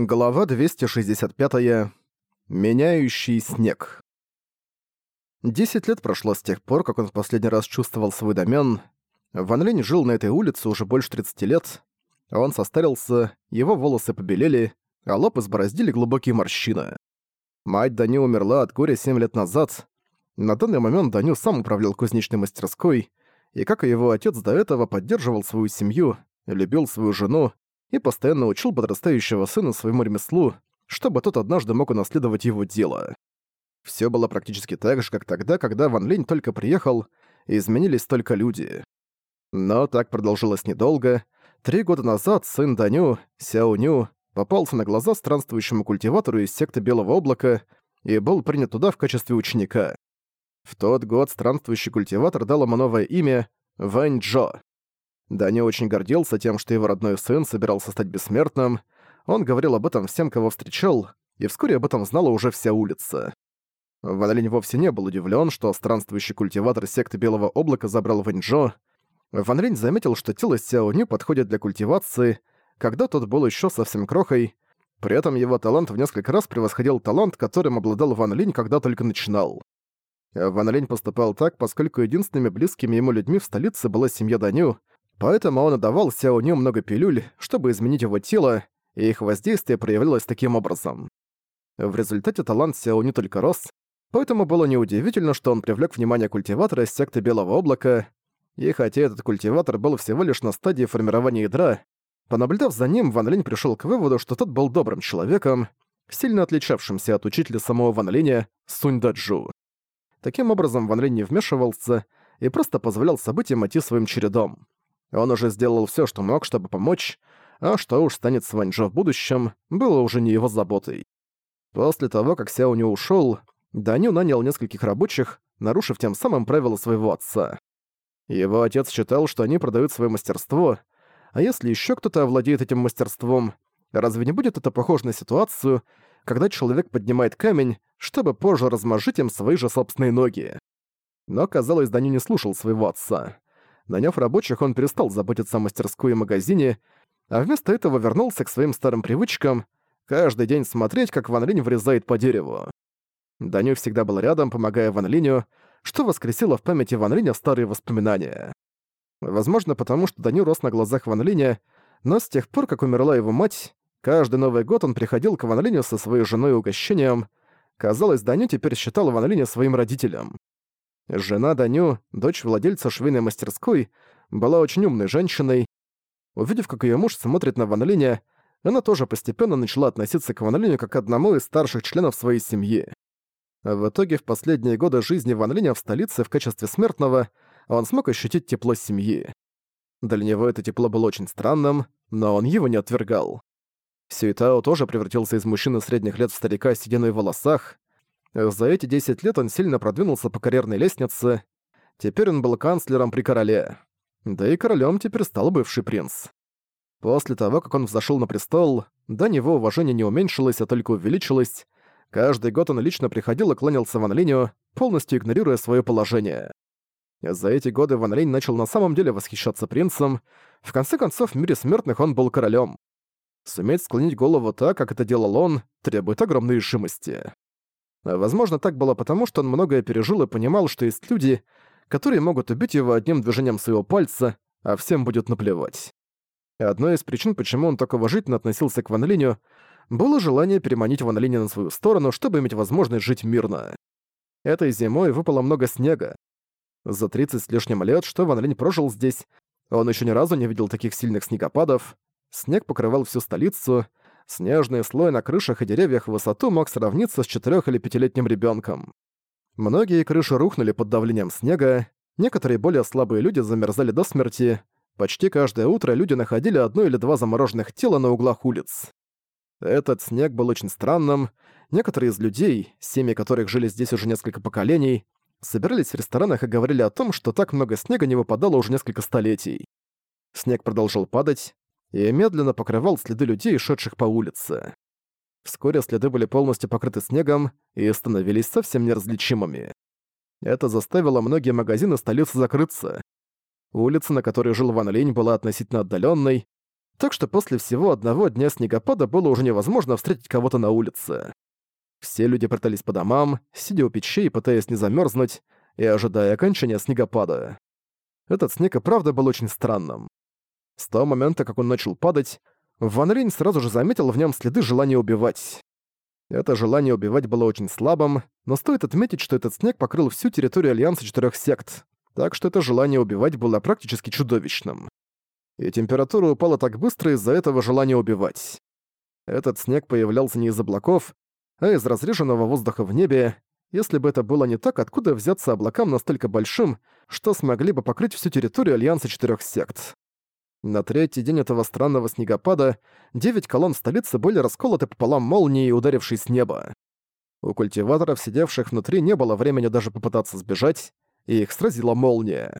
Глава 265. Меняющий снег. Десять лет прошло с тех пор, как он в последний раз чувствовал свой домен. Ван Линь жил на этой улице уже больше 30 лет. Он состарился, его волосы побелели, а лоб избороздили глубокие морщины. Мать Даню умерла от горя 7 лет назад. На данный момент Даню сам управлял кузнечной мастерской, и, как и его отец до этого, поддерживал свою семью, любил свою жену и постоянно учил подрастающего сына своему ремеслу, чтобы тот однажды мог унаследовать его дело. Всё было практически так же, как тогда, когда Ван Линь только приехал, и изменились только люди. Но так продолжилось недолго. Три года назад сын Даню, Сяо Ню, попался на глаза странствующему культиватору из секты Белого Облака и был принят туда в качестве ученика. В тот год странствующий культиватор дал ему новое имя — Вэнь Джо. Даня очень гордился тем, что его родной сын собирался стать бессмертным. Он говорил об этом всем, кого встречал, и вскоре об этом знала уже вся улица. Ван Линь вовсе не был удивлен, что странствующий культиватор секты Белого Облака забрал Вэньчжо. Ван Линь заметил, что тело Сяо Ню подходит для культивации, когда тот был еще совсем крохой, при этом его талант в несколько раз превосходил талант, которым обладал Ван Линь, когда только начинал. Ван Линь поступал так, поскольку единственными близкими ему людьми в столице была семья Даню, Поэтому он отдавал Сяо Ню много пилюль, чтобы изменить его тело, и их воздействие проявлялось таким образом. В результате талант Сяо Ню только рос, поэтому было неудивительно, что он привлек внимание культиватора из секты Белого Облака, и хотя этот культиватор был всего лишь на стадии формирования ядра, понаблюдав за ним, Ван Линь пришел к выводу, что тот был добрым человеком, сильно отличавшимся от учителя самого Ван Линя, Сунь Даджу. Таким образом, Ван Линь не вмешивался и просто позволял событиям идти своим чередом. Он уже сделал все, что мог, чтобы помочь, а что уж станет с Ваньжо в будущем, было уже не его заботой. После того, как Сяо не ушёл, Даню нанял нескольких рабочих, нарушив тем самым правила своего отца. Его отец считал, что они продают свое мастерство, а если еще кто-то овладеет этим мастерством, разве не будет это похоже на ситуацию, когда человек поднимает камень, чтобы позже размажить им свои же собственные ноги? Но, казалось, Даню не слушал своего отца. Наняв рабочих, он перестал заботиться о мастерской и магазине, а вместо этого вернулся к своим старым привычкам каждый день смотреть, как Ван Линь врезает по дереву. Даню всегда был рядом, помогая Ван Линю, что воскресило в памяти Ван Линя старые воспоминания. Возможно, потому что Даню рос на глазах Ван Линя, но с тех пор, как умерла его мать, каждый Новый год он приходил к Ван Линю со своей женой угощением. Казалось, Даню теперь считал Ван Линя своим родителем. Жена Даню, дочь владельца швейной мастерской, была очень умной женщиной. Увидев, как ее муж смотрит на Ван Линя, она тоже постепенно начала относиться к Ван Линю как к одному из старших членов своей семьи. В итоге, в последние годы жизни Ван Линя в столице в качестве смертного он смог ощутить тепло семьи. Для него это тепло было очень странным, но он его не отвергал. Сюитао тоже превратился из мужчины средних лет в старика с сединой в волосах, за эти 10 лет он сильно продвинулся по карьерной лестнице. Теперь он был канцлером при короле. Да и королем теперь стал бывший принц. После того, как он взошел на престол, до него уважение не уменьшилось, а только увеличилось. Каждый год он лично приходил и кланялся Ван Линю, полностью игнорируя свое положение. За эти годы Ван Линь начал на самом деле восхищаться принцем. В конце концов, в мире смертных он был королем. Суметь склонить голову так, как это делал он, требует огромной решимости. Возможно, так было потому, что он многое пережил и понимал, что есть люди, которые могут убить его одним движением своего пальца, а всем будет наплевать. Одной из причин, почему он так уважительно относился к Ван Линю, было желание переманить Ван Линя на свою сторону, чтобы иметь возможность жить мирно. Этой зимой выпало много снега. За 30 с лишним лет, что Ван Линь прожил здесь, он еще ни разу не видел таких сильных снегопадов. Снег покрывал всю столицу, Снежный слой на крышах и деревьях в высоту мог сравниться с четырех или пятилетним ребенком. Многие крыши рухнули под давлением снега, некоторые более слабые люди замерзали до смерти. Почти каждое утро люди находили одно или два замороженных тела на углах улиц. Этот снег был очень странным. Некоторые из людей, семьи которых жили здесь уже несколько поколений, собирались в ресторанах и говорили о том, что так много снега не выпадало уже несколько столетий. Снег продолжил падать, и медленно покрывал следы людей, шедших по улице. Вскоре следы были полностью покрыты снегом и становились совсем неразличимыми. Это заставило многие магазины столицы закрыться. Улица, на которой жил Ван Линь, была относительно отдаленной, так что после всего одного дня снегопада было уже невозможно встретить кого-то на улице. Все люди прятались по домам, сидя у печей, пытаясь не замерзнуть и ожидая окончания снегопада. Этот снег и правда был очень странным. С того момента, как он начал падать, Ван Линь сразу же заметил в нем следы желания убивать. Это желание убивать было очень слабым, но стоит отметить, что этот снег покрыл всю территорию Альянса Четырех Сект, так что это желание убивать было практически чудовищным. И температура упала так быстро из-за этого желания убивать. Этот снег появлялся не из облаков, а из разреженного воздуха в небе. Если бы это было не так, откуда взяться облакам настолько большим, что смогли бы покрыть всю территорию Альянса Четырех Сект? На третий день этого странного снегопада девять колонн столицы были расколоты пополам молнией, ударившей с неба. У культиваторов, сидевших внутри, не было времени даже попытаться сбежать, и их сразила молния.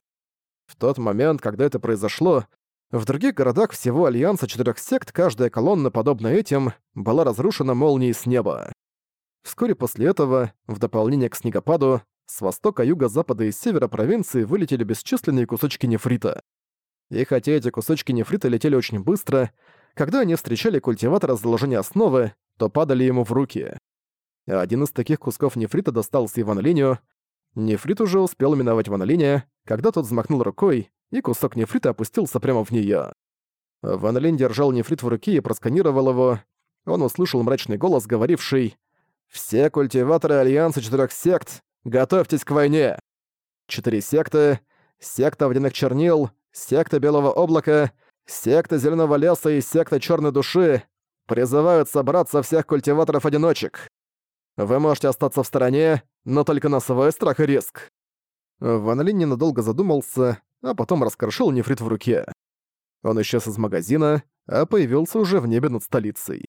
В тот момент, когда это произошло, в других городах всего Альянса Четырех Сект каждая колонна, подобная этим, была разрушена молнией с неба. Вскоре после этого, в дополнение к снегопаду, с востока, юга, запада и севера провинции вылетели бесчисленные кусочки нефрита. И хотя эти кусочки нефрита летели очень быстро, когда они встречали культиватора с заложения основы, то падали ему в руки. Один из таких кусков нефрита достался Иван Линию. Нефрит уже успел миновать Ван Линя, когда тот взмахнул рукой, и кусок нефрита опустился прямо в неё. Ван Линь держал нефрит в руке и просканировал его. Он услышал мрачный голос, говоривший «Все культиваторы Альянса Четырёх Сект, готовьтесь к войне!» Четыре секты, секта Водяных Чернил, секта Белого Облака, секта Зеленого Леса и секта Черной Души призывают собраться всех культиваторов-одиночек. Вы можете остаться в стороне, но только на свой страх и риск». Ван Линь ненадолго задумался, а потом раскрошил нефрит в руке. Он исчез из магазина, а появился уже в небе над столицей.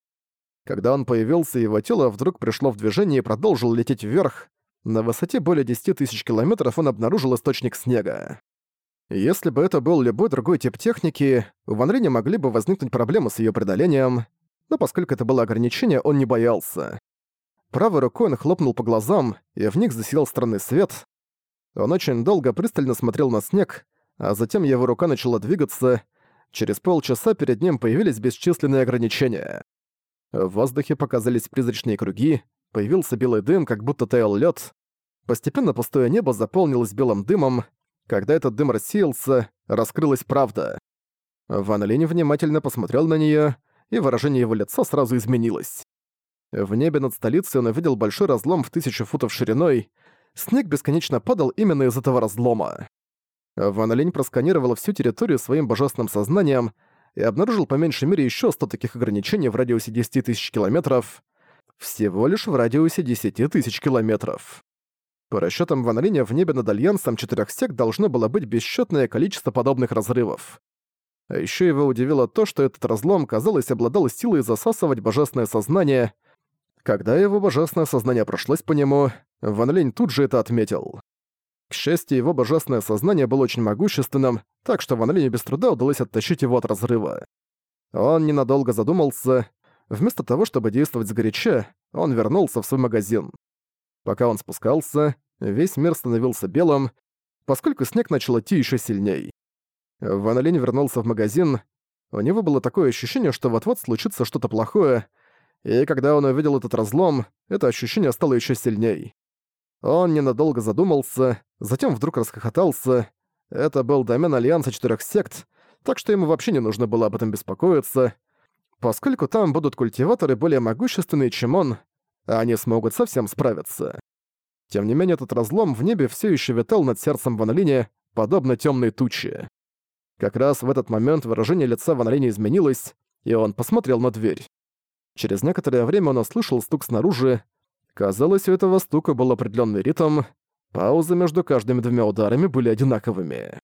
Когда он появился, его тело вдруг пришло в движение и продолжило лететь вверх. На высоте более 10 тысяч километров он обнаружил источник снега. Если бы это был любой другой тип техники, у Ван Линя могли бы возникнуть проблемы с ее преодолением, но поскольку это было ограничение, он не боялся. Правой рукой он хлопнул по глазам, и в них засиял странный свет. Он очень долго пристально смотрел на снег, а затем его рука начала двигаться. Через полчаса перед ним появились бесчисленные ограничения. В воздухе показались призрачные круги, появился белый дым, как будто таял лед. Постепенно пустое небо заполнилось белым дымом, когда этот дым рассеялся, раскрылась правда. Ван Линь внимательно посмотрел на неё, и выражение его лица сразу изменилось. В небе над столицей он увидел большой разлом в тысячу футов шириной. Снег бесконечно падал именно из этого разлома. Ван Линь просканировал всю территорию своим божественным сознанием и обнаружил по меньшей мере ещё 100 таких ограничений в радиусе 10 тысяч километров. Всего лишь в радиусе 10 тысяч километров. По расчетам Ван Линя, в небе над Альянсом четырех сект должно было быть бесчетное количество подобных разрывов. А еще его удивило то, что этот разлом, казалось, обладал силой засасывать божественное сознание. Когда его божественное сознание прошлось по нему, Ван Линь тут же это отметил. К счастью, его божественное сознание было очень могущественным, так что Ван Линю без труда удалось оттащить его от разрыва. Он ненадолго задумался. Вместо того, чтобы действовать сгоряча, он вернулся в свой магазин. Пока он спускался, весь мир становился белым, поскольку снег начал идти еще сильней. Ван Линь вернулся в магазин. У него было такое ощущение, что вот-вот случится что-то плохое, и когда он увидел этот разлом, это ощущение стало еще сильней. Он ненадолго задумался, затем вдруг расхохотался. Это был домен Альянса Четырех Сект, так что ему вообще не нужно было об этом беспокоиться, поскольку там будут культиваторы более могущественные, чем он, они смогут совсем справиться. Тем не менее, этот разлом в небе все еще витал над сердцем Ван подобно темной туче. Как раз в этот момент выражение лица Ван изменилось, и он посмотрел на дверь. Через некоторое время он услышал стук снаружи. Казалось, у этого стука был определенный ритм. Паузы между каждыми двумя ударами были одинаковыми.